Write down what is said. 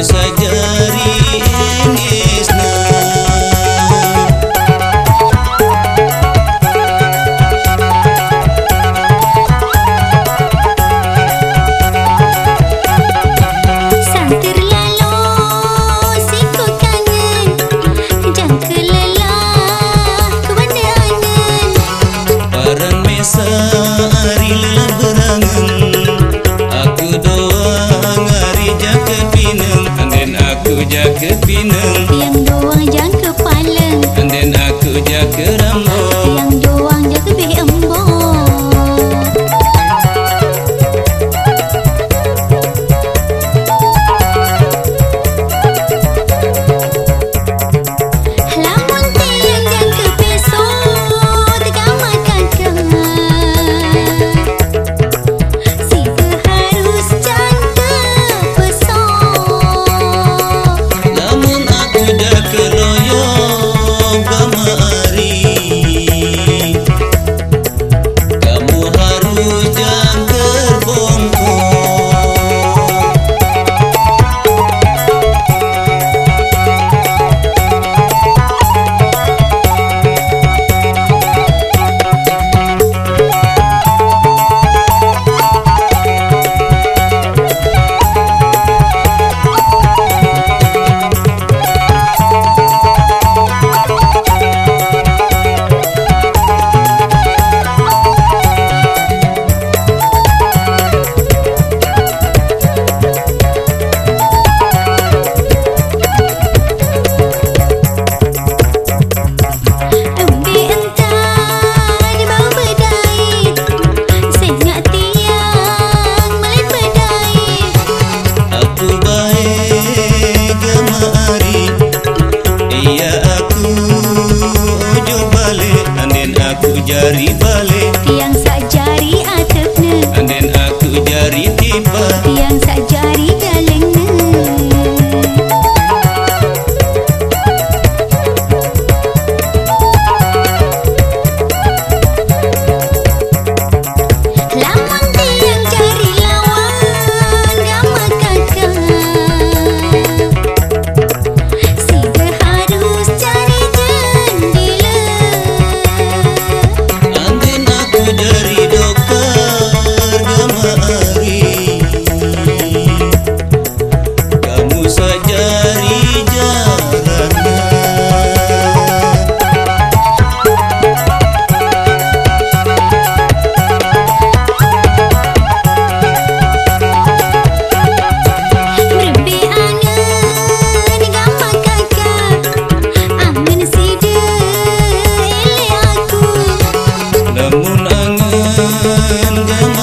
It's like jaga pinang. Kandian doang jaga pala Kandian aku jaga rambut. Margarita.